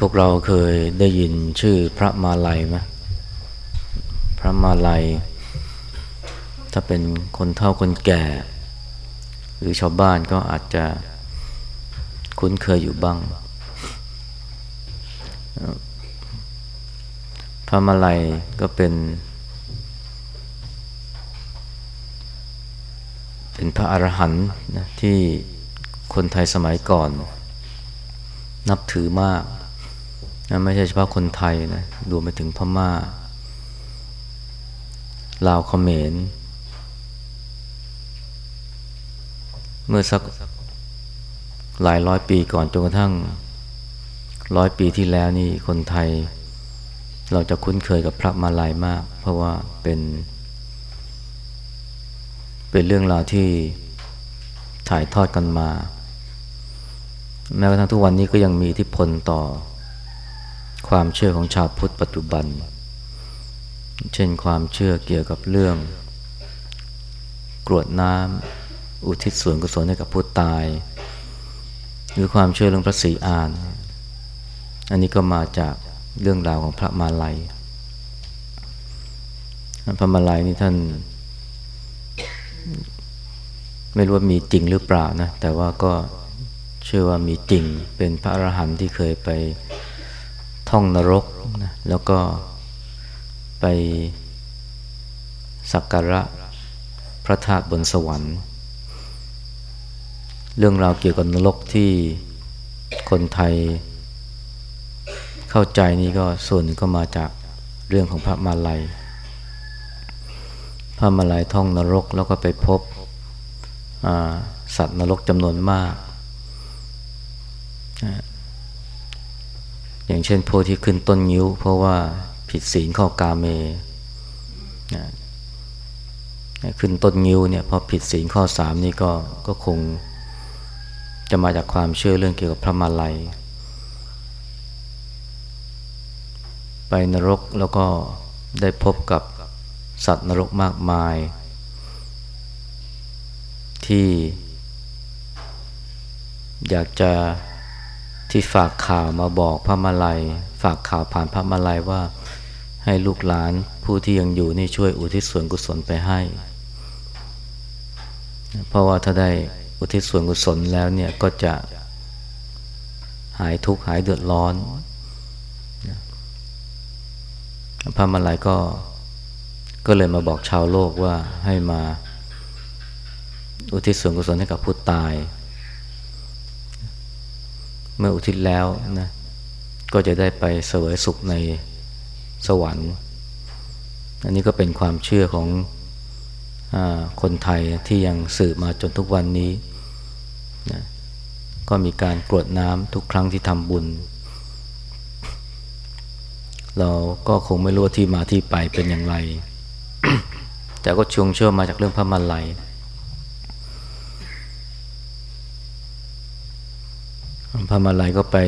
พวกเราเคยได้ยินชื่อพระมาลัยไหมพระมาลัย ถ้าเป็นคนเฒ่าคนแก่ หรือชาวบ้านก็อาจจะคุ้นเคยอยู่บ้าง พระมาลัยก็เป็น เป็นพระอรหันต์นะที่คนไทยสมัยก่อน นับถือมาก นะไม่ใช่เฉพาะคนไทยนะรวมไปถึงพมา่า ลาวเขมร เมื่อสักหลายร้อยปีก่อนจนกระทั่งร้อยปีที่แล้วนี่คนไทย เราจะคุ้นเคยกับพระมาลัยมาก เพราะว่าเป็น เป็นเรื่องราวที่ถ่ายทอดกันมา แม้กระทั่งทุกวันนี้ก็ยังมีอิทธิพลต่อ ความเชื่อของชาวพุทธปัจจุบัน เช่นความเชื่อเกี่ยวกับเรื่อง กรวดน้ำอุทิศส่วนกุศลให้กับผู้ตาย หรือความเชื่อเรื่องพระศรีอาน อันนี้ก็มาจากเรื่องราวของพระมาลัย พระมาลัยนี่ท่าน ไม่รู้ว่ามีจริงหรือเปล่านะ แต่ว่าก็เชื่อว่ามีจริงเป็นพระอรหันต์ที่เคยไป ท่องนรกนะแล้วก็ไปสักการะพระธาตุบนสวรรค์ เรื่องราวเกี่ยวกับนรกที่คนไทย เข้าใจนี่ก็ส่วนนึงก็มาจากเรื่องของพระมาลัย พระมาลัยท่องนรกแล้วก็ไปพบสัตว์นรกจำนวนมาก อย่างเช่นพวกที่ขึ้นต้นยิ้ว เพราะว่าผิดศีลข้อกาเมนะขึ้นต้นงิ้วเนี่ยพอผิดศีลข้อสามนี่ก็ก็คงจะมาจากความเชื่อเรื่องเกี่ยวกับพระมาลัย ไปนรกแล้วก็ได้พบกับสัตว์นรกมากมาย ที่อยากจะ ที่ฝากข่าวมาบอกพระมาลัย ฝากข่าวผ่านพระมาลัยว่าให้ลูกหลานผู้ที่ยังอยู่นี่ช่วยอุทิศส่วนกุศลไปให้ เพราะว่าถ้าได้อุทิศส่วนกุศลแล้วเนี่ยก็จะหายทุกข์หายเดือดร้อน พระมาลัยก็ก็เลยมาบอกชาวโลกว่าให้มาอุทิศส่วนกุศลให้กับผู้ตาย มื่ออุทิศแล้วนะก็จะได้ไปเสวยสุขในสวรรค์ อันนี้ก็เป็นความเชื่อของอคนไทยที่ยังสืบมาจนทุกวันนี้นะก็มีการกรวดน้ำทุกครั้งที่ทำบุญ เราก็คงไม่รู้ที่มาที่ไปเป็นอย่างไร แต่ก็ชวงเชื่อมาจากเรื่องพระมาลั พระมาลัยก็ไป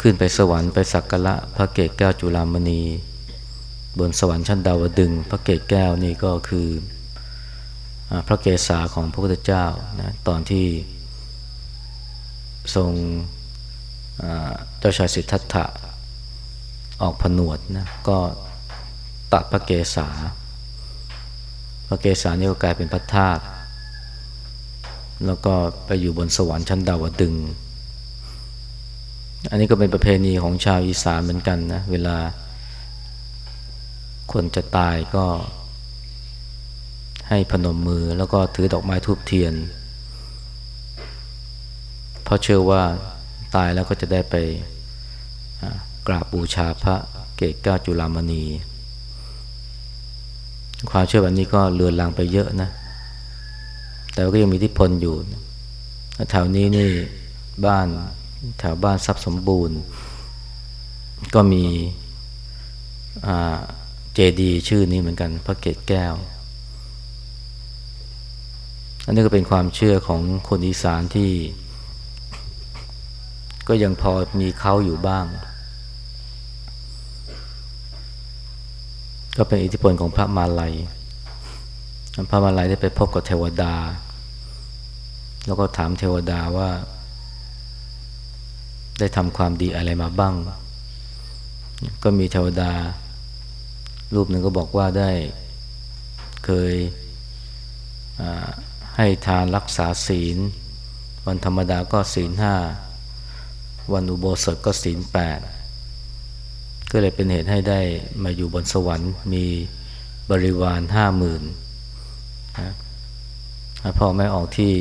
ขึ้นไปสวรรค์ไปสักการะพระเกศแก้วจุลามณี บนสวรรค์ชั้นดาวดึง พระเกศแก้วนี่ก็คือพระเกศาของพระพุทธเจ้านะตอนที่ทรงเจ้าชายสิทธัตถะออกผนวดนะก็ตัดพระเกศา พระเกศานี่ก็กลายเป็นพระธาตุ แล้วก็ไปอยู่บนสวรรค์ชั้นดาวดึง อันนี้ก็เป็นประเพณีของชาวอีสานเหมือนกันนะ เวลา คนจะตายก็ ให้พนมมือแล้วก็ถือดอกไม้ทูบเทียน เพราะเชื่อว่าตายแล้วก็จะได้ไปกราบบูชาพระเกศก้าจุลามณี ความเชื่อแบบนี้ก็เลือนลางไปเยอะนะ แต่ก็ยังมีอิทธิพลอยู่แถวนี้นี่บ้านแถวบ้านทรัพย์สมบูรณ์ ก็มีเจดีชื่อนี้เหมือนกัน พระเกศแก้ว อันนี้ก็เป็นความเชื่อของคนอีสานที่ ก็ยังพอมีเขาอยู่บ้าง ก็เป็นอิทธิพลของพระมาลัย พระมาลัยได้ไปพบกับเทวดา แล้วก็ถามเทวดาว่า ได้ทำความดีอะไรมาบ้าง ก็มีเทวดา รูปหนึ่งก็บอกว่าได้เคยให้ทานรักษาศีล วันธรรมดาก็ศีลห้าวันอุโบสถก็ศีลแปดก็เลยเป็นเหตุให้ได้มาอยู่บนสวรรค์มีบริวารห้าหมื่น พ่อแม่ออกที่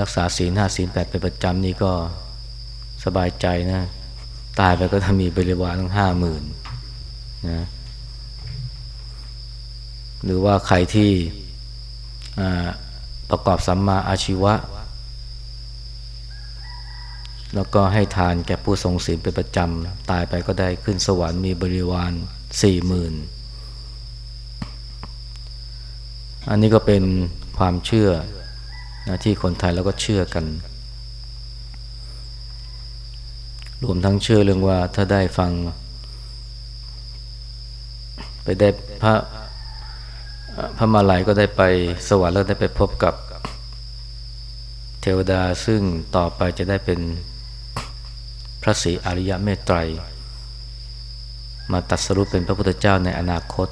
รักษาศีลห้าศีลแปดเป็นประจำนี่ก็สบายใจนะ ตายไปก็ถ้ามีบริวารทั้งห้าหมื่นนะหรือว่าใครที่ประกอบสัมมาอาชีวะ แล้วก็ให้ทานแก่ผู้ทรงศีลเป็นประจำ ตายไปก็ได้ขึ้นสวรรค์มีบริวารสี่หมื่น อันนี้ก็เป็นความเชื่อนะที่คนไทยแล้วก็เชื่อกัน รวมทั้งเชื่อเรื่องว่าถ้าได้ฟัง ไปได้พระพระมาลัยก็ได้ไปสวรรค์แล้วได้ไปพบกับเทวดาซึ่งต่อไปจะได้เป็นพระศรีอริยเมตไตร มาตัดสรุปเป็นพระพุทธเจ้าในอนาคต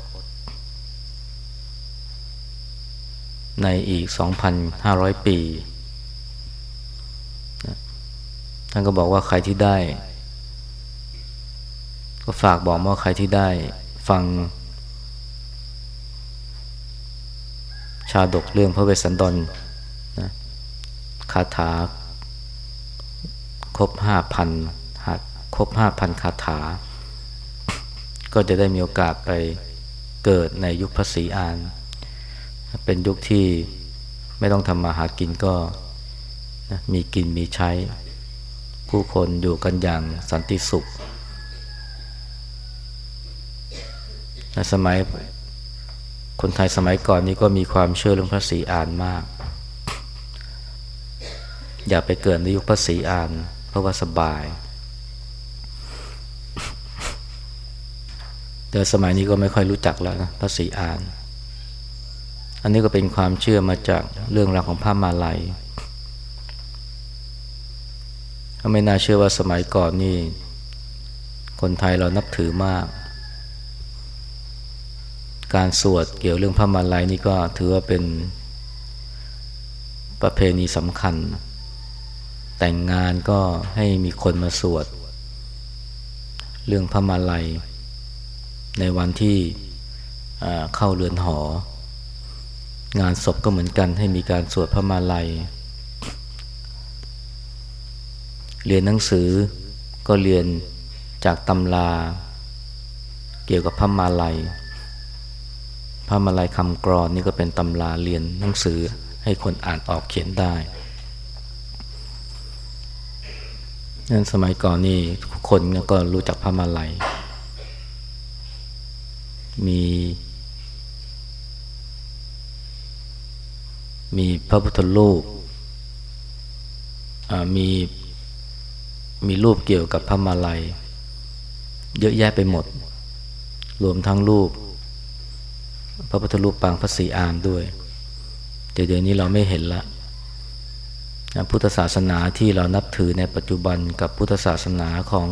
ในอีก 2,500 ปีท่านก็บอกว่าใครที่ได้ ก็ฝากบอกว่าใครที่ได้ ฟัง ชาดกเรื่องพระเวสสันดรนะคาถา ครบห้าพันหัดครบห้าพันคาถา ก็จะได้มีโอกาสไปเกิดในยุคพระศรีอาน เป็นยุคที่ไม่ต้องทำมาหากินก็นะมีกินมีใช้ ผู้คนอยู่กันอย่างสันติสุขสมัยคนไทยสมัยก่อนนี้ก็มีความเชื่อเรื่องพระศรีอานมาก อย่าไปเกิดในยุคพระศรีอาน เพราะว่าสบาย แต่สมัยนี้ก็ไม่ค่อยรู้จักแล้วนะพระศรีอาน อันนี้ก็เป็นความเชื่อมาจากเรื่องราวของพระมาลัยไม่น่าเชื่อว่าสมัยก่อนนี่ คนไทยเรานับถือมาก การสวดเกี่ยวเรื่องพระมาลัยนี่ก็ถือว่าเป็นประเพณีสำคัญ แต่งงานก็ให้มีคนมาสวด เรื่องพระมาลัย ในวันที่เข้าเรือนหอ งานศพก็เหมือนกันให้มีการสวดพระมาลัย เรียนหนังสือก็เรียนจากตำราเกี่ยวกับพระมาลัย พระมาลัยคำกรอนนี่ก็เป็นตำราเรียนหนังสือให้คนอ่านออกเขียนได้นั้นสมัยก่อนนี่คนก็รู้จักพระมาลัย มี มีพระพุทธรูปมีมีรูปเกี่ยวกับพระมาลัย เยอะแยะไปหมด รวมทั้งรูป พระพุทธรูปปางพระศรีอานด้วย แต่เดี๋ยวนี้เราไม่เห็นละพุทธศาสนาที่เรานับถือในปัจจุบันกับพุทธศาสนาของ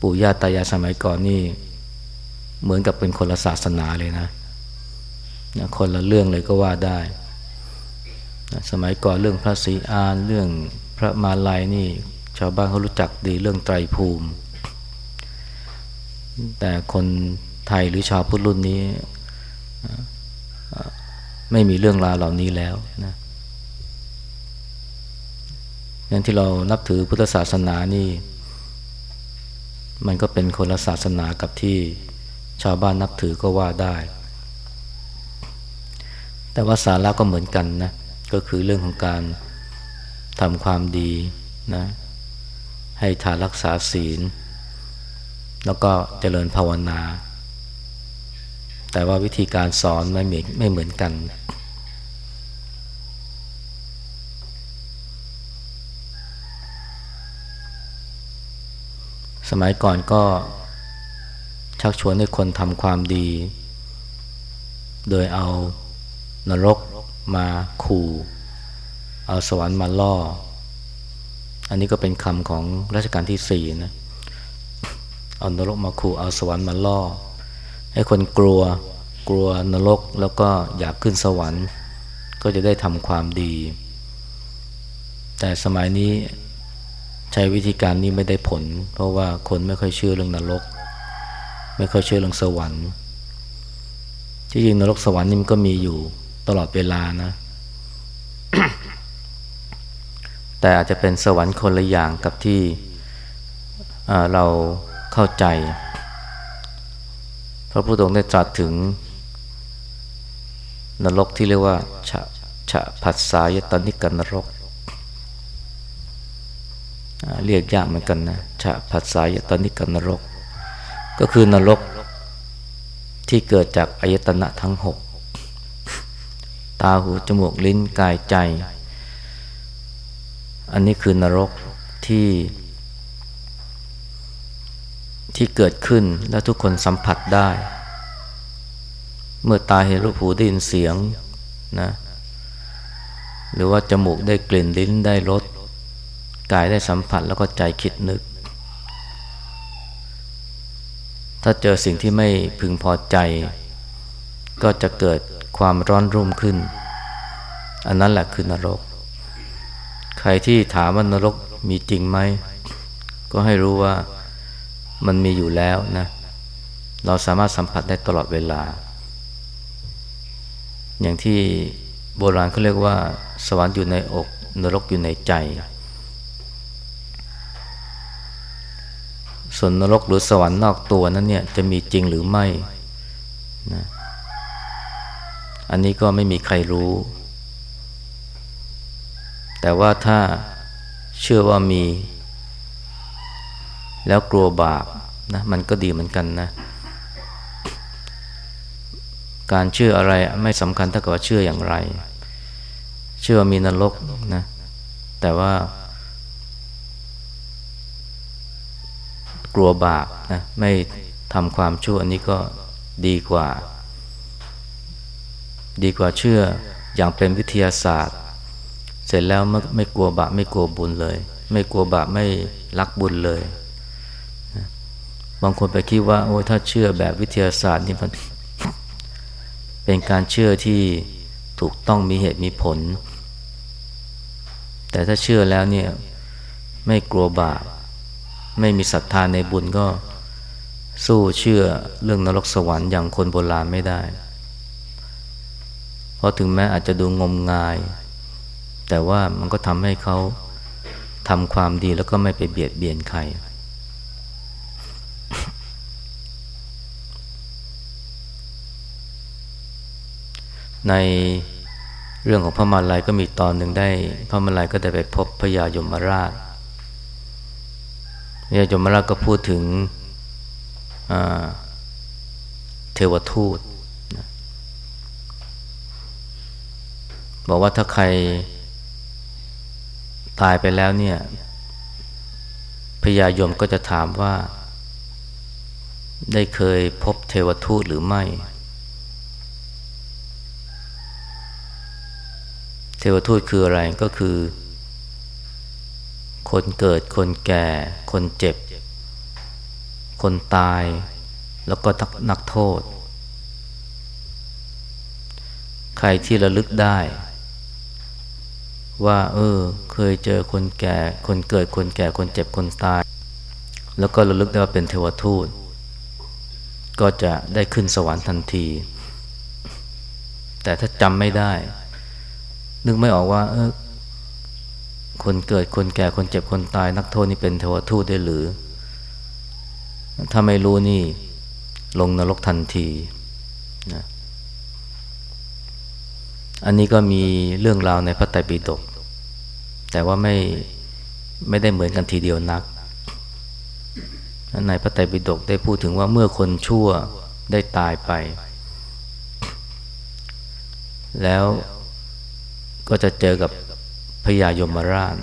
ปู่ย่าตายายสมัยก่อนนี่ เหมือนกับเป็นคนละศาสนาเลยนะ นะคนละเรื่องเลยก็ว่าได้นะสมัยก่อนเรื่องพระศรีอานเรื่องพระมาลัยนี่ชาวบ้านเขารู้จักดีเรื่องไตรภูมิ แต่คนไทยหรือชาวพุทธรุ่นนี้ ไม่มีเรื่องราวเหล่านี้แล้วนะงั้นที่เรานับถือพุทธศาสนานี่ มันก็เป็นคนละศาสนากับที่ชาวบ้านนับถือก็ว่าได้ แต่ว่าสาระก็เหมือนกันนะก็คือเรื่องของการทำความดีนะให้ทานรักษาศีล แล้วก็เจริญภาวนา แต่ว่าวิธีการสอนไม่เหมือนไม่เหมือนกัน สมัยก่อนก็ชักชวนให้คนทำความดี โดยเอา นรกมาขู่เอาสวรรค์มาล่อ อันนี้ก็เป็นคำของรัชกาลที่สี่นะเอานรกมาขู่เอาสวรรค์มาล่อให้คนกลัวกลัวนรกแล้วก็อยากขึ้นสวรรค์ ก็จะได้ทำความดี แต่สมัยนี้ใช้วิธีการนี้ไม่ได้ผล เพราะว่าคนไม่ค่อยเชื่อเรื่องนรก ไม่ค่อยเชื่อเรื่องสวรรค์ที่จริงนรกสวรรค์นี่มันก็มีอยู่ ตลอดเวลานะ แต่อาจจะเป็นสวรรค์คนละอย่างกับที่เราเข้าใจ พระพุทธองค์ได้ตรัสถึง นรกที่เรียกว่าฉะฉะผัสสายตนิกันนรก เรียกยากเหมือนกันนะฉะผัสสายตนิกันนรก ก็คือนรกที่เกิดจากอายตนะทั้งหก ตาหูจมูกลิ้นกายใจ อันนี้คือนรกที่ ที่เกิดขึ้นและทุกคนสัมผัสได้ เมื่อตาเห็นรูปหูได้ยินเสียงนะหรือว่าจมูกได้กลิ่นลิ้นได้รสกายได้สัมผัสแล้วก็ใจคิดนึก ถ้าเจอสิ่งที่ไม่พึงพอใจ ก็จะเกิด ความร้อนรุ่มขึ้น อันนั้นแหละคือนรก ใครที่ถามว่านรกมีจริงไหม ก็ให้รู้ว่ามันมีอยู่แล้วนะ เราสามารถสัมผัสได้ตลอดเวลา อย่างที่โบราณเขาเรียกว่า สวรรค์อยู่ในอก นรกอยู่ในใจ ส่วนนรกหรือสวรรค์นอกตัวนั้นเนี่ยจะมีจริงหรือไม่นะ อันนี้ก็ไม่มีใครรู้ แต่ว่าถ้าเชื่อว่ามี แล้วกลัวบาปนะมันก็ดีเหมือนกันนะ การเชื่ออะไรไม่สำคัญเท่ากับว่าเชื่ออย่างไร เชื่อมีนรกนะ แต่ว่า กลัวบาปนะไม่ทำความชั่วอันนี้ก็ดีกว่า ดีกว่าเชื่ออย่างเป็นวิทยาศาสตร์ เสร็จแล้วไม่ไม่กลัวบาปไม่กลัวบุญเลย ไม่กลัวบาปไม่รักบุญเลย บางคนไปคิดว่าโอ้ถ้าเชื่อแบบวิทยาศาสตร์นี่มันเป็นการเชื่อที่ถูกต้องมีเหตุมีผล แต่ถ้าเชื่อแล้วเนี่ยไม่กลัวบาปไม่มีศรัทธาในบุญก็สู้เชื่อเรื่องนรกสวรรค์อย่างคนโบราณไม่ได้ ราะถึงแม้อาจจะดูงมงาย แต่ว่ามันก็ทำให้เขาทำความดีแล้วก็ไม่ไปเบียดเบียนใคร ในเรื่องของพระมาลัยก็มีตอนหนึ่งได้ พระมาลัยก็ได้ไปพบพญายมราชพญายมราชก็พูดถึงเทวทูต บอกว่าถ้าใครตายไปแล้วเนี่ยพญายมก็จะถามว่า ได้เคยพบเทวทูตหรือไม่ เทวทูตคืออะไรก็คือ คนเกิดคนแก่ คนเจ็บ คนตาย แล้วก็นักโทษ ใครที่ระลึกได้ ว่าเออเคยเจอคนแก่คนเกิดคนแก่คนเจ็บคนตาย แล้วก็ระลึกได้ว่าเป็นเทวทูต ก็จะได้ขึ้นสวรรค์ทันที แต่ถ้าจำไม่ได้ นึกไม่ออกว่า เออคนเกิดคนแก่คนเจ็บคนตาย นักโทษนี่เป็นเทวทูตได้หรือ ถ้าไม่รู้นี่ลงนรกทันทีนะ อันนี้ก็มีเรื่องราวในพระไตรปิฎกแต่ว่าไม่ไม่ได้เหมือนกันทีเดียวนักในพระไตรปิฎกได้พูดถึงว่าเมื่อคนชั่วได้ตายไป แล้วก็จะเจอกับพญายมราช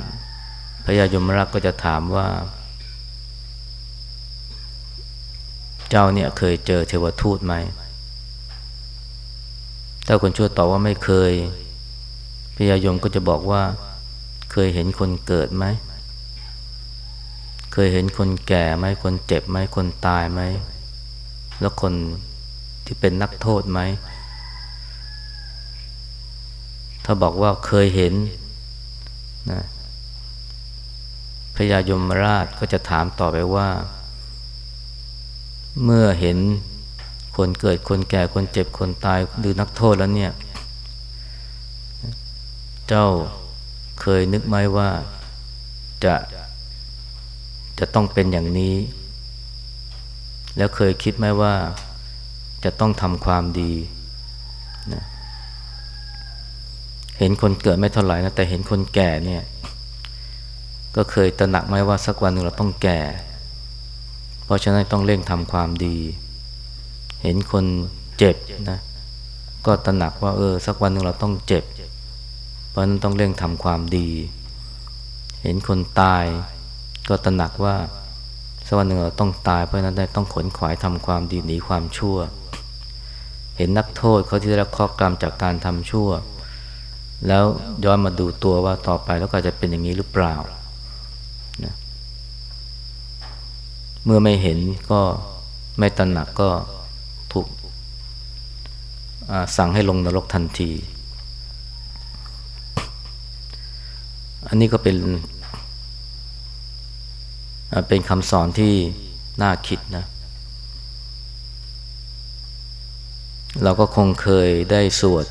พญายมราชก็จะถามว่า เจ้าเนี่ยเคยเจอเทวทูตไหม ถ้าคนชั่วตอบว่าไม่เคยพญายมก็จะบอกว่า เคยเห็นคนเกิดไหม เคยเห็นคนแก่ไหมคนเจ็บไหมคนตายไหม แล้วคนที่เป็นนักโทษไหม ถ้าบอกว่าเคยเห็นนะพญายมราชก็จะถามต่อไปว่า เมื่อเห็น คนเกิดคนแก่คนเจ็บคนตายหรือนักโทษแล้วเนี่ย เจ้าเคยนึกไหมว่าจะจะต้องเป็นอย่างนี้ แล้วเคยคิดไหมว่าจะต้องทำความดีนะเห็นคนเกิดไม่เท่าไหร่นะแต่เห็นคนแก่เนี่ย ก็เคยตระหนักไหมว่าสักวันหนึ่งเราต้องแก่ เพราะฉะนั้นต้องเร่งทำความดี เห็นคนเจ็บนะก็ตระหนักว่าเออ สักวันหนึ่งเราต้องเจ็บ เพราะนั้นต้องเร่งทำความดี เห็นคนตาย ก็ตระหนักว่าสักวันหนึ่งเราต้องตาย เพราะนั้นได้ต้องขนขวายทำความดีหนีความชั่ว เห็นนักโทษเขาที่ได้รับข้อกรรมจากการทำชั่ว แล้วย้อนมาดูตัวว่าต่อไปแล้วก็จะเป็นอย่างนี้หรือเปล่านะเมื่อไม่เห็นก็ไม่ตระหนักก็ สั่งให้ลงนรกทันที อันนี้ก็เป็นเป็นคำสอนที่น่าคิดนะ เราก็คงเคยได้สวด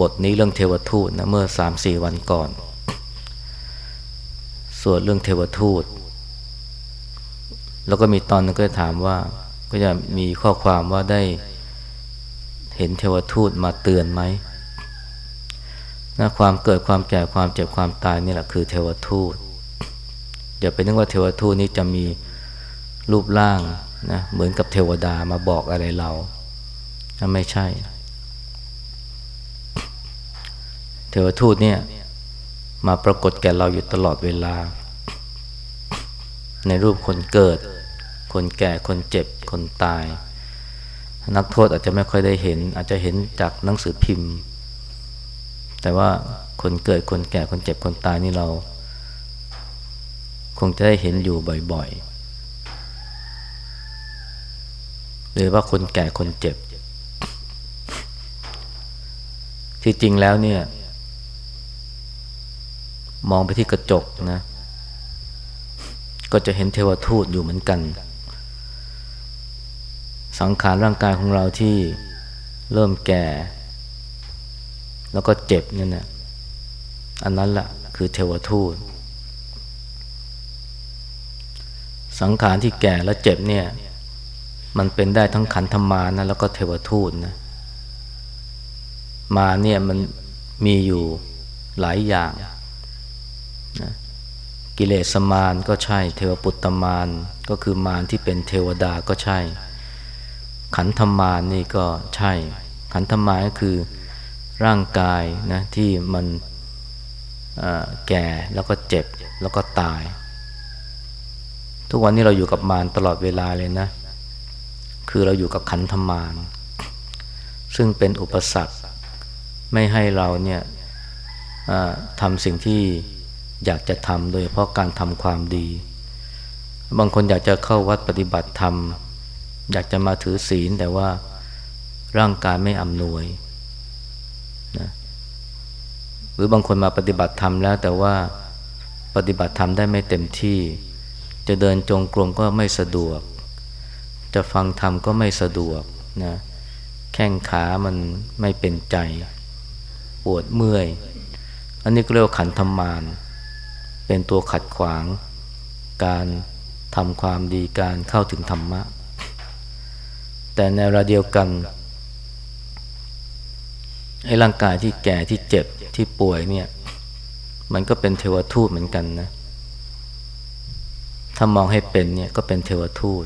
บทนี้เรื่องเทวทูตนะเมื่อสามสี่วันก่อน สวดเรื่องเทวทูต แล้วก็มีตอนนึงก็ถามว่า ก็จะมีข้อความว่าได้ เห็นเทวทูตมาเตือนไหมนะความเกิดความแก่ความเจ็บความตายนี่แหละคือเทวทูตอย่าไปนึกว่าเทวทูตนี้จะมีรูปร่างนะเหมือนกับเทวดามาบอกอะไรเราไม่ใช่ เทวทูตเนี่ยมาปรากฏแก่เราอยู่ตลอดเวลา ในรูปคนเกิด คนแก่คนเจ็บคนตาย นักโทษอาจจะไม่ค่อยได้เห็น อาจจะเห็นจากหนังสือพิมพ์ แต่ว่าคนเกิดคนแก่คนเจ็บคนตายนี่เรา คงจะได้เห็นอยู่บ่อยๆหรือว่าคนแก่คนเจ็บ ที่จริงแล้วเนี่ย มองไปที่กระจกนะ ก็จะเห็นเทวทูตอยู่เหมือนกัน สังขารร่างกายของเราที่เริ่มแก่ แล้วก็เจ็บนี่นะอันนั้นแหละคือเทวทูต สังขารที่แก่แล้วเจ็บเนี่ย มันเป็นได้ทั้งขันธมานะแล้วก็เทวทูตนะมาเนี่ยมันมีอยู่หลายอย่างนะกิเลสมารก็ใช่ เทวปุตตมารก็คือมารที่เป็นเทวดาก็ใช่ ขันธมารนี่ก็ใช่ ขันธมารก็คือร่างกายนะที่มันแก่แล้วก็เจ็บแล้วก็ตาย ทุกวันนี้เราอยู่กับมารตลอดเวลาเลยนะ คือเราอยู่กับขันธมารซึ่งเป็นอุปสรรคไม่ให้เราเนี่ยทำสิ่งที่อยากจะทำโดยเพราะการทำความดี บางคนอยากจะเข้าวัดปฏิบัติธรรม อยากจะมาถือศีลแต่ว่าร่างกายไม่อำนวยนะหรือบางคนมาปฏิบัติธรรมแล้ว แต่ว่าปฏิบัติธรรมได้ไม่เต็มที่ จะเดินจงกรมก็ไม่สะดวก จะฟังธรรมก็ไม่สะดวกนะแข้งขามันไม่เป็นใจ ปวดเมื่อย อันนี้ก็เรียกว่าขันธมารเป็นตัวขัดขวาง การทำความดีการเข้าถึงธรรมะ แต่ในเวลาเดียวกันไอ้ร่างกายที่แก่ที่เจ็บที่ป่วยเนี่ย มันก็เป็นเทวทูตเหมือนกันนะ ถ้ามองให้เป็นเนี่ยก็เป็นเทวทูต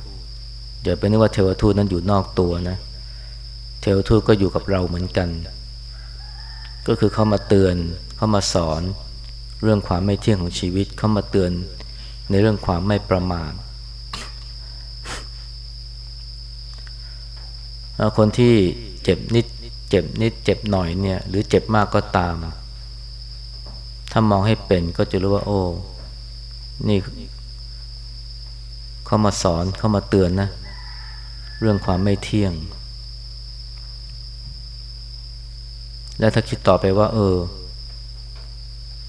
เดี๋ยวเป็นนึกว่าเทวทูตนั้นอยู่นอกตัวนะ เทวทูตก็อยู่กับเราเหมือนกัน ก็คือเขามาเตือนเขามาสอน เรื่องความไม่เที่ยงของชีวิตเขามาเตือนในเรื่องความไม่ประมาท คนที่เจ็บนิด เจ็บนิด เจ็บหน่อยเนี่ย หรือเจ็บมากก็ตาม ถ้ามองให้เป็นก็จะรู้ว่า โอ้ นี่เขามาสอนเขามาเตือนนะ เรื่องความไม่เที่ยง แล้วถ้าคิดต่อไปว่า เออ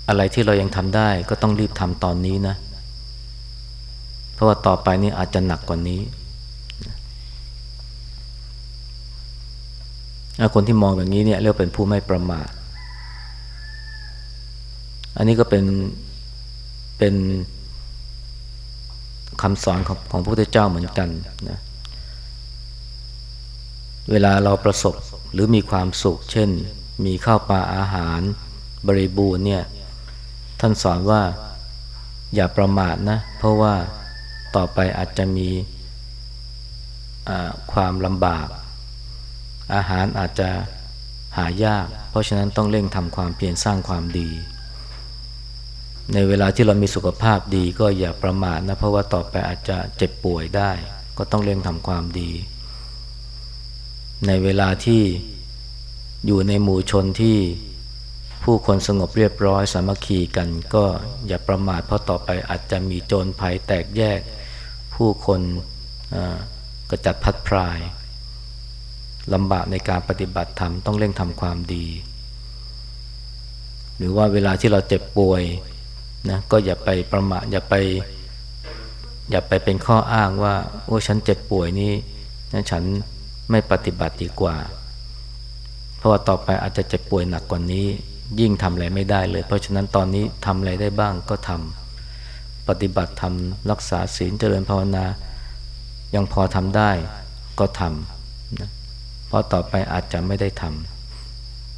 อะไรที่เรายังทำได้ ก็ต้องรีบทำตอนนี้นะ เพราะว่าต่อไปนี่อาจจะหนักกว่านี้ คนที่มองแบบนี้เนี่ยเรียกเป็นผู้ไม่ประมาท อันนี้ก็เป็นเป็นคำสอนของของพระพุทธเจ้าเหมือนกันนะเวลาเราประสบหรือมีความสุข เช่น มีข้าวปลาอาหารบริบูรณ์เนี่ยท่านสอนว่าอย่าประมาทนะ เพราะว่าต่อไปอาจจะมีความลำบาก อาหารอาจจะหายาก เพราะฉะนั้นต้องเร่งทำความเพียรสร้างความดี ในเวลาที่เรามีสุขภาพดีก็อย่าประมาทนะ เพราะว่าต่อไปอาจจะเจ็บป่วยได้ ก็ต้องเร่งทำความดี ในเวลาที่อยู่ในหมู่ชนที่ผู้คนสงบเรียบร้อยสามัคคีกันก็อย่าประมาทเพราะต่อไปอาจจะมีโจรภัยแตกแยก ผู้คนกระจัดพัดพราย ลำบากในการปฏิบัติธรรมต้องเร่งทำความดี หรือว่าเวลาที่เราเจ็บป่วยนะก็อย่าไปประมาทอย่าไป อย่าไปเป็นข้ออ้างว่า โอ้ฉันเจ็บป่วยนี่นะฉันไม่ปฏิบัติดีกว่า เพราะว่าต่อไปอาจจะเจ็บป่วยหนักกว่านี้ ยิ่งทำอะไรไม่ได้เลย เพราะฉะนั้นตอนนี้ทำอะไรได้บ้างก็ทำปฏิบัติทำรักษาศีลเจริญภาวนา ยังพอทำได้ก็ทำนะ เพราะต่อไปอาจจะไม่ได้ท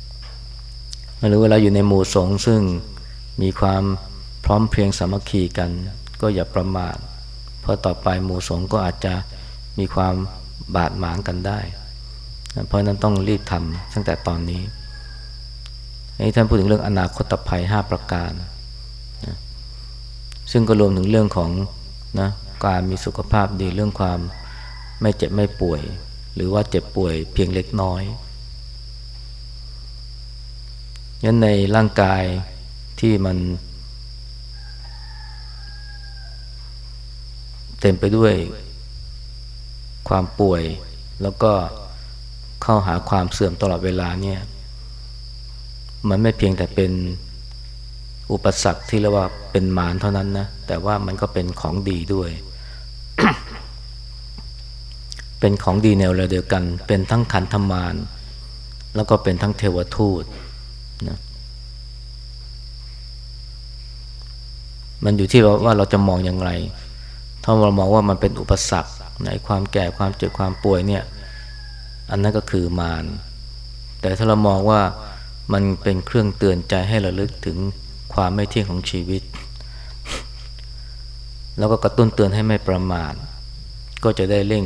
ำหรือเวลาอยู่ในหมู่สงฆ์ซึ่งมีความพร้อมเพรียงสามัคคีกัน ก็อย่าประมาทเพราะต่อไปหมู่สงฆ์ก็อาจจะมีความบาดหมางกันได้ เพราะนั้นต้องรีบทำตั้งแต่ตอนนี้ให้ท่านพูดถึงเรื่องอนาคตภัย 5 ประการนะซึ่งก็รวมถึงเรื่องของนะการมีสุขภาพดีเรื่องความไม่เจ็บไม่ป่วย หรือว่าเจ็บป่วยเพียงเล็กน้อยยันในร่างกายที่มัน เต็มไปด้วย ความป่วย แล้วก็เข้าหาความเสื่อมตลอดเวลาเนี่ย มันไม่เพียงแต่เป็นอุปสรรคที่เรียกว่าเป็นหมารเท่านั้นนะ แต่ว่ามันก็เป็นของดีด้วย เป็นของดีแนวเดียวกัน เป็นทั้งขันธมาร แล้วก็เป็นทั้งเทวทูตนะมันอยู่ที่ว่าเราจะมองอย่างไร ถ้าเรามองว่ามันเป็นอุปสรรคในความแก่ความเจ็บความป่วยเนี่ย อันนั้นก็คือมาร แต่ถ้าเรามองว่ามันเป็นเครื่องเตือนใจให้เระลึกถึงความไม่เที่ยงของชีวิต แล้วก็กระตุ้นเตือนให้ไม่ประมาท ก็จะได้เร่ง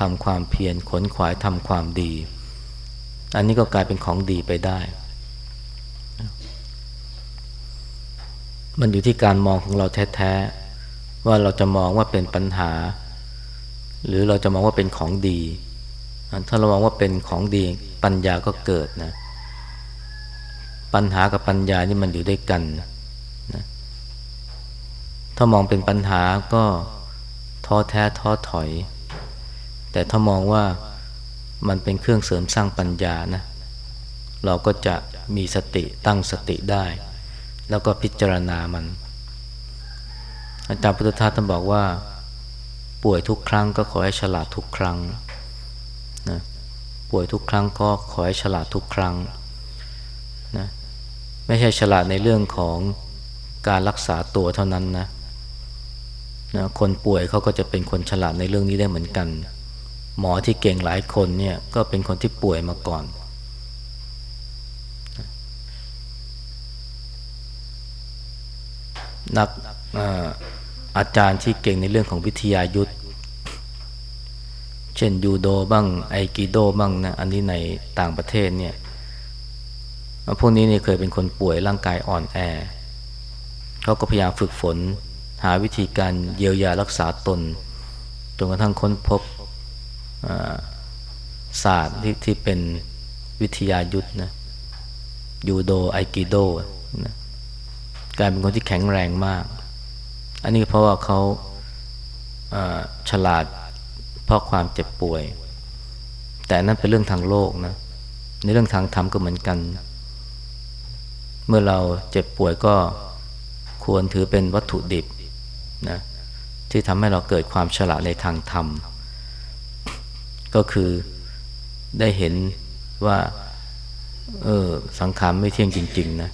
ทำความเพียรขนขวายทำความดี อันนี้ก็กลายเป็นของดีไปได้ มันอยู่ที่การมองของเราแท้ๆว่าเราจะมองว่าเป็นปัญหา หรือเราจะมองว่าเป็นของดี ถ้าเรามองว่าเป็นของดีปัญญาก็เกิดนะ ปัญหากับปัญญานี่มันอยู่ด้วยกันนะถ้ามองเป็นปัญหาก็ท้อแท้ท้อถอย แต่ถ้ามองว่ามันเป็นเครื่องเสริมสร้างปัญญานะเราก็จะมีสติตั้งสติได้ แล้วก็พิจารณามัน อาจารย์พุทธทาสท่านบอกว่า ป่วยทุกครั้งก็ขอให้ฉลาดทุกครั้งนะป่วยทุกครั้งก็ขอให้ฉลาดทุกครั้งนะไม่ใช่ฉลาดในเรื่องของการรักษาตัวเท่านั้นนะนะคนป่วยเขาก็จะเป็นคนฉลาดในเรื่องนี้ได้เหมือนกัน หมอที่เก่งหลายคนเนี่ยก็เป็นคนที่ป่วยมาก่อน นักอาจารย์ที่เก่งในเรื่องของวิทยายุทธเช่นยูโดบ้างไอกิโดบ้างนะอันนี้ในต่างประเทศเนี่ยพวกนี้เนี่ยเคยเป็นคนป่วยร่างกายอ่อนแอเขาก็พยายามฝึกฝน หาวิธีการเยียวยารักษาตนจนกระทั่งค้นพบ ศาสตร์ที่ที่เป็นวิทยายุทธนะยูโดไอกิโดนะกลายเป็นคนที่แข็งแรงมาก อันนี้เพราะว่าเขาฉลาดเพราะความเจ็บป่วย แต่นั่นเป็นเรื่องทางโลกนะ ในเรื่องทางธรรมก็เหมือนกัน เมื่อเราเจ็บป่วยก็ควรถือเป็นวัตถุดิบนะที่ทำให้เราเกิดความฉลาดในทางธรรม ก็คือได้เห็นว่า เออ สังขารไม่เที่ยงจริง ๆ นะ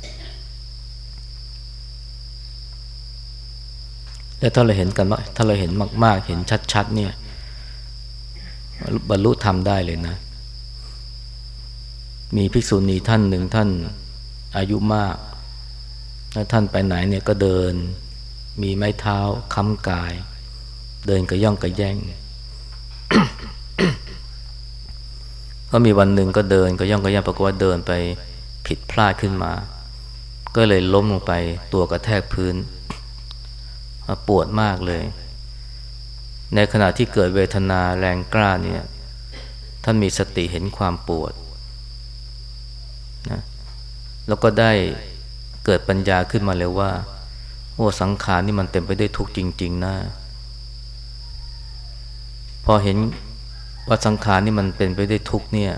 แล้วถ้าเราเห็นกันว่าถ้าเราเห็นมาก ๆ เห็นชัด ๆ เนี่ย บรรลุธรรมได้เลยนะ มีภิกษุณีท่านหนึ่งท่านอายุมาก แล้วท่านไปไหนเนี่ยก็เดิน มีไม้เท้าค้ำกาย เดินกระย่องกระแย่ง ก็มีวันหนึ่งก็เดินก็ย่องก็ย่งปรากฏว่าเดินไปผิดพลาดขึ้นมา ก็เลยล้มลงไปตัวกระแทกพื้น ปวดมากเลย ในขณะที่เกิดเวทนาแรงกล้าเนี่ยท่านมีสติเห็นความปวดนะแล้วก็ได้เกิดปัญญาขึ้นมาเลยว่า โอ้สังขารนี่มันเต็มไปด้วยทุกข์จริง ๆนะพอเห็น ว่าสังขารนี่มันเป็นไปด้วยทุกเนี่ย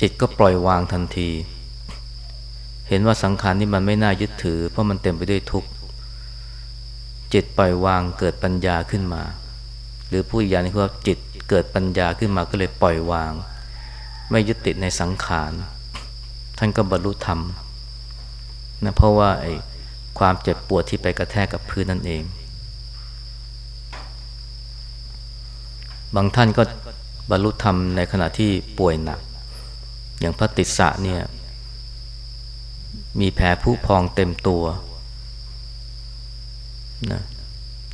จิตก็ปล่อยวางทันที เห็นว่าสังขารนี่มันไม่น่ายึดถือ เพราะมันเต็มไปด้วยทุกข์จิตปล่อยวางเกิดปัญญาขึ้นมา หรือผู้อีกอย่างนึงคือว่าจิตเกิดปัญญาขึ้นมาก็เลยปล่อยวาง ไม่ยึดติดในสังขารท่านก็บรรลุธรรมนะเพราะว่าไอ้ความเจ็บปวดที่ไปกระแทกกับพื้นนั่นเอง บางท่านก็บรรลุธรรมในขณะที่ป่วยหนัก อย่างพระติสสะเนี่ย มีแผลผู้พองเต็มตัวนะ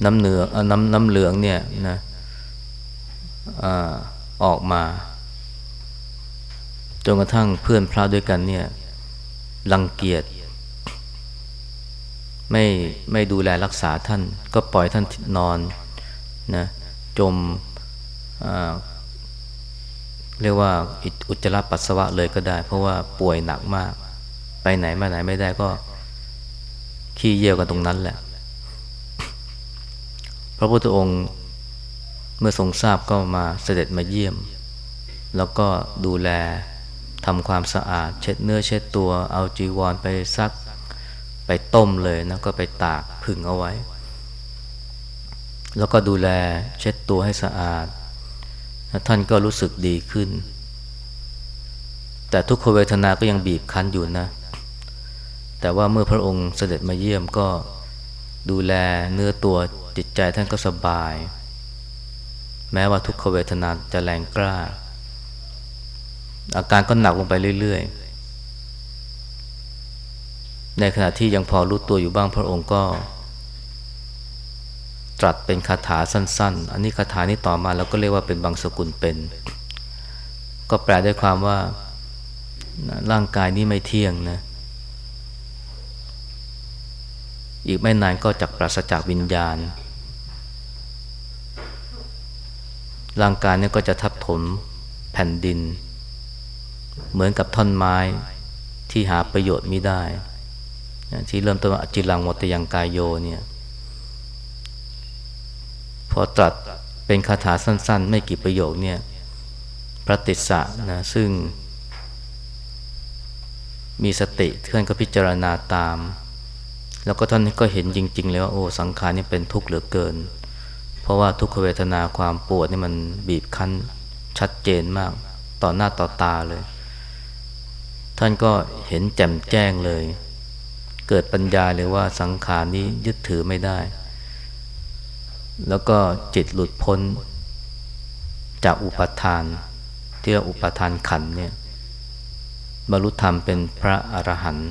น้ำเหนือน้ำน้ำเหลืองเนี่ยนะออกมา จนกระทั่งเพื่อนพระด้วยกันเนี่ยรังเกียจไม่ไม่ดูแลรักษาท่าน ก็ปล่อยท่านนอนนะจม เรียกว่าอุจจาระปัสสาวะเลยก็ได้ เพราะว่าป่วยหนักมาก ไปไหนมาไหนไม่ได้ก็ ขี้เยี่ยวกันตรงนั้นแหละ พระพุทธองค์เมื่อทรงทราบก็มาเสด็จมาเยี่ยม แล้วก็ดูแลทำความสะอาด เช็ดเนื้อเช็ดตัว เอาจีวรไปซัก ไปต้มเลยนะก็ไปตากผึ่งเอาไว้ แล้วก็ดูแลเช็ดตัวให้สะอาด ท่านก็รู้สึกดีขึ้น แต่ทุกขเวทนาก็ยังบีบคั้นอยู่นะ แต่ว่าเมื่อพระองค์เสด็จมาเยี่ยมก็ดูแลเนื้อตัวจิตใจท่านก็สบาย แม้ว่าทุกขเวทนาจะแรงกล้า อาการก็หนักลงไปเรื่อย ๆ ในขณะที่ยังพอรู้ตัวอยู่บ้างพระองค์ก็ ตรัสเป็นคาถาสั้น ๆ อันนี้คาถานี้ต่อมาเราก็เรียกว่าเป็นบางสกุลเป็น ก็แปลได้ความว่าร่างกายนี้ไม่เที่ยงนะ อีกไม่นานก็จะปราศจากวิญญาณ ร่างกายนี้ก็จะทับถมแผ่นดิน เหมือนกับท่อนไม้ที่หาประโยชน์ไม่ได้ ที่เริ่มต้นว่าจิลังมตยังกายโยเนี่ย พอตรัสเป็นคาถาสั้น ๆ ไม่กี่ประโยคเนี่ย พระติสสะนะซึ่ง มีสติท่านก็พิจารณาตาม แล้วก็ท่านก็เห็นจริง ๆ เลยว่าโอ้สังขารนี่เป็นทุกข์เหลือเกิน เพราะว่าทุกขเวทนาความปวดนี่มันบีบคั้นชัดเจนมาก ต่อหน้าต่อตาเลย ท่านก็เห็นแจ่มแจ้งเลย เกิดปัญญาเลยว่าสังขารนี้ยึดถือไม่ได้ แล้วก็จิตหลุดพ้น จากอุปทาน ที่เรียกอุปทานขันเนี่ยบรรลุธรรมเป็นพระอรหันต์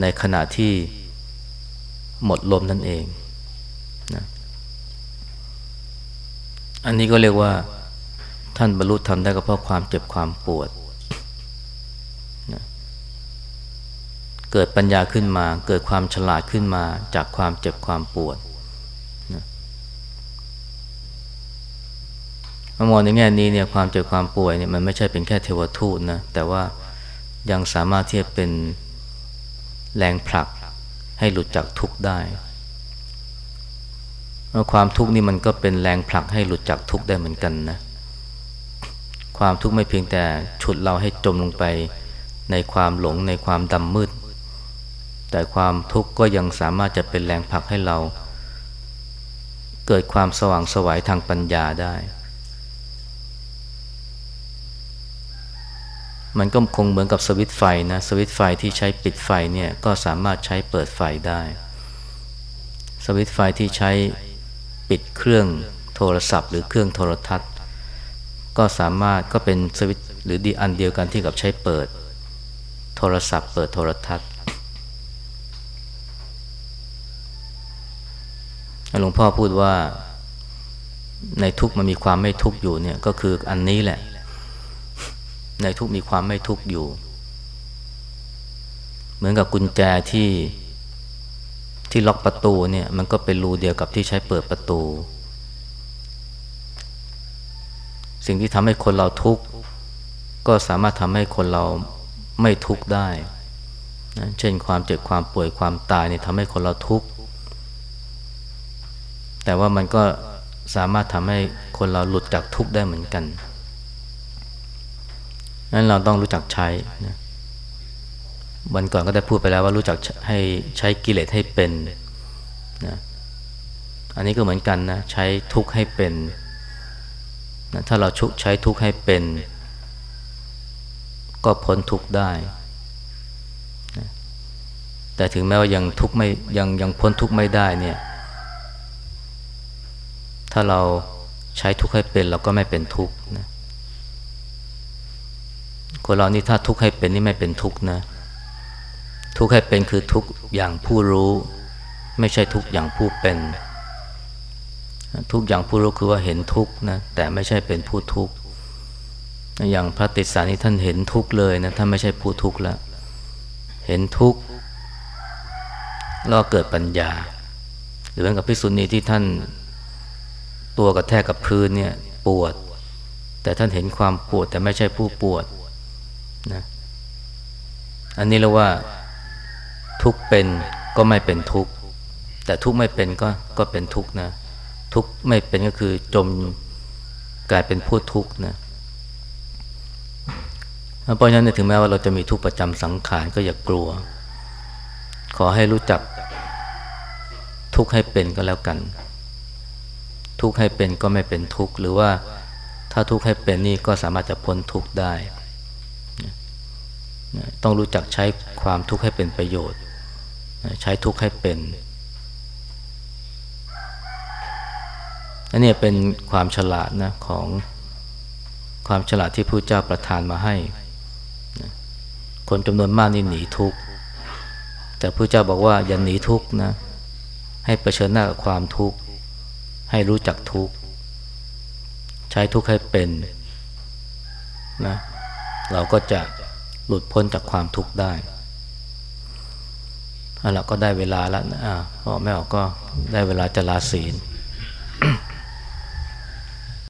ในขณะที่หมดลมนั่นเองนะอันนี้ก็เรียกว่าท่านบรรลุธรรมได้ก็เพราะความเจ็บความปวดนะเกิดปัญญาขึ้นมา เกิดความฉลาดขึ้นมาจากความเจ็บความปวด มองในแง่นี้เนี่ยความเจ็บความป่วยเนี่ยมันไม่ใช่เป็นแค่เทวทูตนะแต่ว่ายังสามารถที่จะเป็นแรงผลักให้หลุดจากทุกข์ได้ความทุกข์นี่มันก็เป็นแรงผลักให้หลุดจากทุกข์ได้เหมือนกันนะ ความทุกข์ไม่เพียงแต่ฉุดเราให้จมลงไปในความหลงในความดำมืด แต่ความทุกข์ก็ยังสามารถจะเป็นแรงผลักให้เรา เกิดความสว่างสวัยทางปัญญาได้ มันก็คงเหมือนกับสวิตไฟนะสวิตไฟที่ใช้ปิดไฟเนี่ยก็สามารถใช้เปิดไฟได้ สวิตไฟที่ใช้ปิดเครื่องโทรศัพท์ หรือเครื่องโทรทัศน์ ก็สามารถก็เป็นสวิตหรือดีอันเดียวกันที่กับใช้เปิด โทรศัพท์ เปิดโทรทัศน์หลวงพ่อพูดว่าในทุกมันมีความไม่ทุกอยู่เนี่ยก็คืออันนี้แหละ ในทุกมีความไม่ทุกอยู่ เหมือนกับกุญแจที่ที่ล็อกประตูเนี่ยมันก็เป็นรูเดียวกับที่ใช้เปิดประตู สิ่งที่ทำให้คนเราทุกข์ก็สามารถทำให้คนเราไม่ทุกข์ได้นะเช่นความเจ็บความป่วยความตายเนี่ยทำให้คนเราทุกข์แต่ว่ามันก็สามารถทำให้คนเราหลุดจากทุกข์ได้เหมือนกัน นั้นเราต้องรู้จักใช้นะวันก่อนก็ได้พูดไปแล้วว่ารู้จักให้ใช้กิเลสให้เป็นนะอันนี้ก็เหมือนกันนะใช้ทุกข์ให้เป็นนะถ้าเราชุกใช้ทุกข์ให้เป็น ก็พ้นทุกข์ได้นะแต่ถึงแม้ว่ายังทุกข์ไม่ยังยังพ้นทุกข์ไม่ได้เนี่ย ถ้าเราใช้ทุกข์ให้เป็นเราก็ไม่เป็นทุกข์นะ คนเรานี่ถ้าทุกข์ให้เป็นนี่ไม่เป็นทุกข์นะ ทุกข์ให้เป็นคือทุกข์อย่างผู้รู้ ไม่ใช่ทุกข์อย่างผู้เป็น ทุกอย่างผู้รู้คือว่าเห็นทุกข์นะแต่ไม่ใช่เป็นผู้ทุกข์อย่างพระติสานี่ท่านเห็นทุกข์เลยนะท่านไม่ใช่ผู้ทุกข์แล้วเห็นทุกข์แล้วเกิดปัญญา หรือเหมือนกับพิสุนีที่ท่านตัวกระแทกกับพื้นเนี่ยปวด แต่ท่านเห็นความปวดแต่ไม่ใช่ผู้ปวด นะอันนี้เรียกว่าทุกเป็นก็ไม่เป็นทุกแต่ทุกไม่เป็นก็ก็เป็นทุกนะ ทุกไม่เป็นก็คือจมกลายเป็นผู้ทุกนะเพราะฉะนั้นถึงแม้ว่าเราจะมีทุกประจำสังขารก็อย่ากลัว ขอให้รู้จักทุกให้เป็นก็แล้วกัน ทุกให้เป็นก็ไม่เป็นทุกหรือว่าถ้าทุกให้เป็นนี่ก็สามารถจะพ้นทุกได้ ต้องรู้จักใช้ความทุกข์ให้เป็นประโยชน์ใช้ทุกข์ให้เป็นอันนี้เป็นความฉลาดนะของความฉลาดที่พระเจ้าประทานมาให้คนจำนวนมากนี่หนีทุกข์แต่พระเจ้าบอกว่าอย่าหนีทุกข์นะ ให้เผชิญหน้ากับความทุกข์ ให้รู้จักทุกข์ ใช้ทุกข์ให้เป็นนะ เราก็จะ หลุดพ้นจากความทุกข์ได้เอาละก็ได้เวลาแล้วนะพ่อแม่ก็ได้เวลาจะลาศีล